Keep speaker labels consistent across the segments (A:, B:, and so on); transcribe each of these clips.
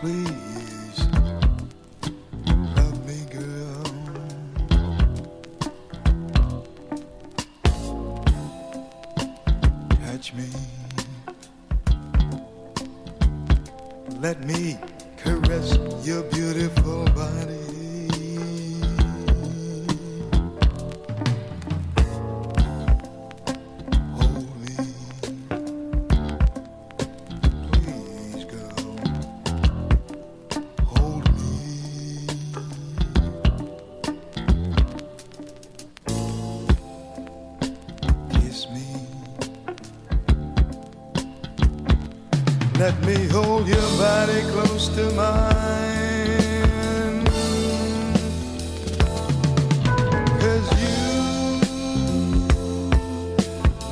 A: Please, love me, girl. Catch me. Let me caress your beautiful body. Let me hold your body close to mine. Cause you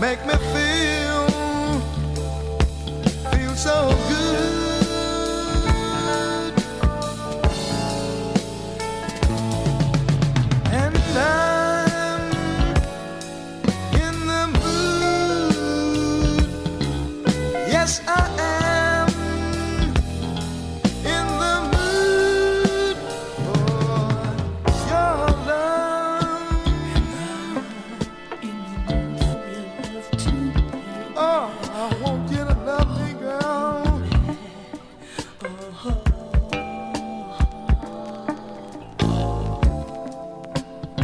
A: make me to love me, girl. Uh-huh.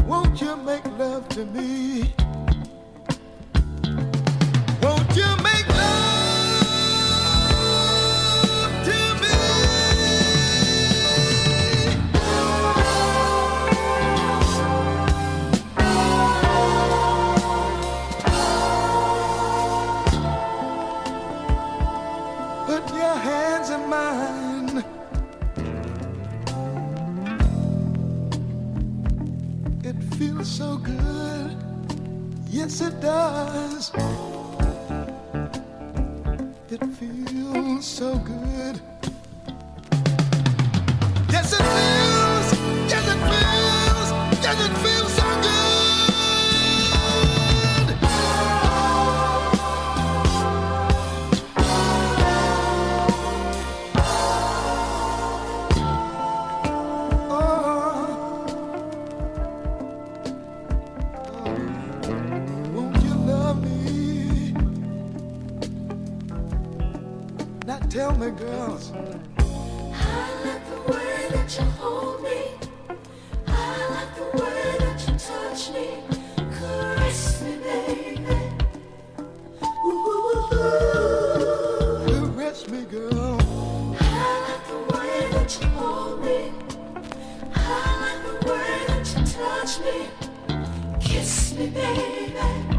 A: Won't you make love to me, so good. Yes, it does. It feels so good. Tell me, girls.
B: I like the way that you hold me. I like the way that you touch me. Caress me, baby. Ooh.
A: Caress me, girl.
B: I like the way that you hold me. I like the way that you touch me. Kiss
A: me, baby.